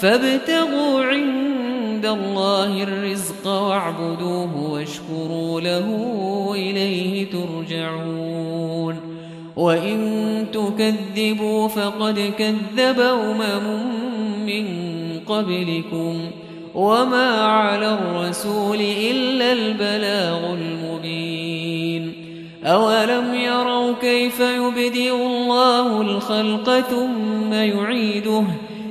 فابتغوا عند الله الرزق واعبدوه واشكروا له إليه ترجعون. وإن تكذبوا فقد كذب أمم من قبلكم. وما على الرسول إلا البلاغ المبين. أولم يروا كيف يبدئ الله الخلق ثم يعيده؟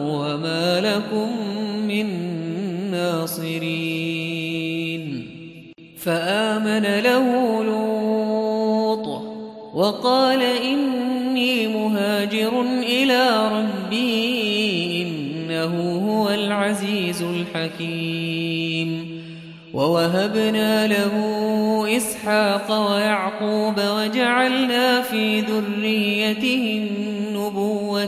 وما لكم من ناصرين. فآمن له لوط وقال إني مهاجر إلى ربي إنه هو العزيز الحكيم. ووهبنا له إسحاق ويعقوب وجعلنا في ذريته النبوة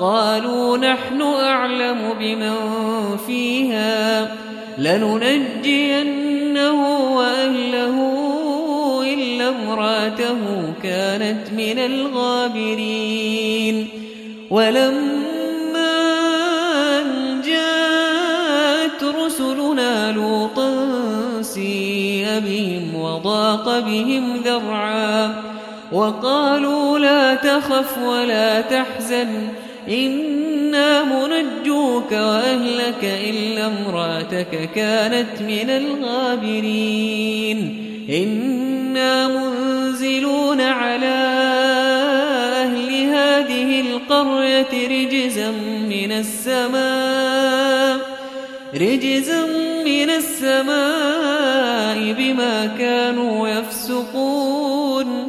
قالوا نحن أعلم بمن فيها لننجينه وأهله إلا امرأته كانت من الغابرين. ولما أن جاءت رسلنا لوطا سيء بهم وضاق بهم ذرعا وقالوا لا تخف ولا تحزن. إنا منجوك وأهلك إلا امراتك كانت من الغابرين إنا منزلون على أهل هذه القرية رجزا من السماء رجزا من السماء بما كانوا يفسقون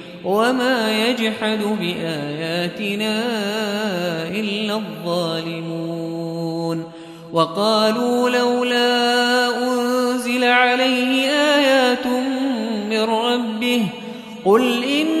وما يجحد بآياتنا إلا الظالمون. وقالوا لولا أنزل عليه آيات من ربه قل إنما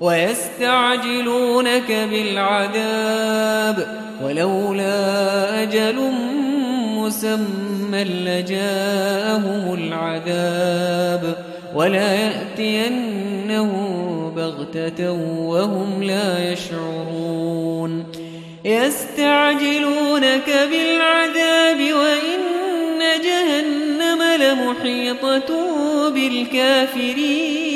ويستعجلونك بالعذاب ولولا أجل مسمى لجاءهم العذاب ولا يأتينه بغتة وهم لا يشعرون يستعجلونك بالعذاب وإن جهنم لمحيطة بالكافرين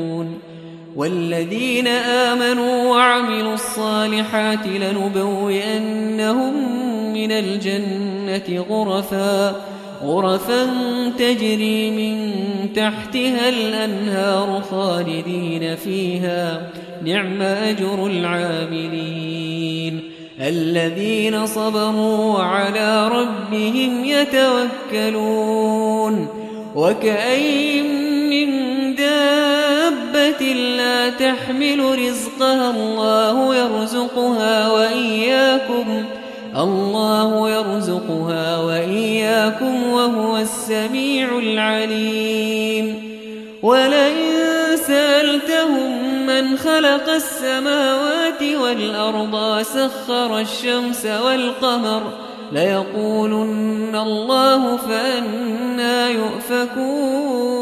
والذين آمنوا وعملوا الصالحات لنبوئنهم من الجنة غرفا غرفا تجري من تحتها الأنهار خالدين فيها نعم أجر العاملين. الذين صبروا وعلى ربهم يتوكلون. وكأين من دابة تحمل رزقها الله يرزقها وإياكم الله يرزقها وإياكم وهو السميع العليم. ولئن سألتهم من خلق السماوات والأرض سخر الشمس والقمر ليقولن الله فأنا يؤفكون.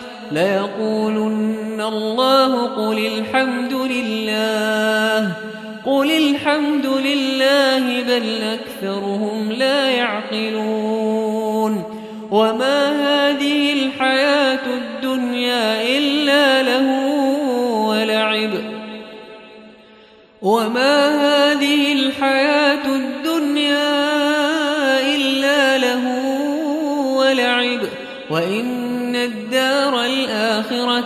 ليقولن الله قل الحمد لله قل الحمد لله بل أكثرهم لا يعقلون. وما هذه الحياة الدنيا إلا له ولعب. وما هذه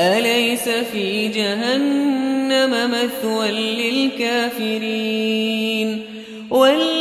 أليس في جهنم مثوى للكافرين؟ والذين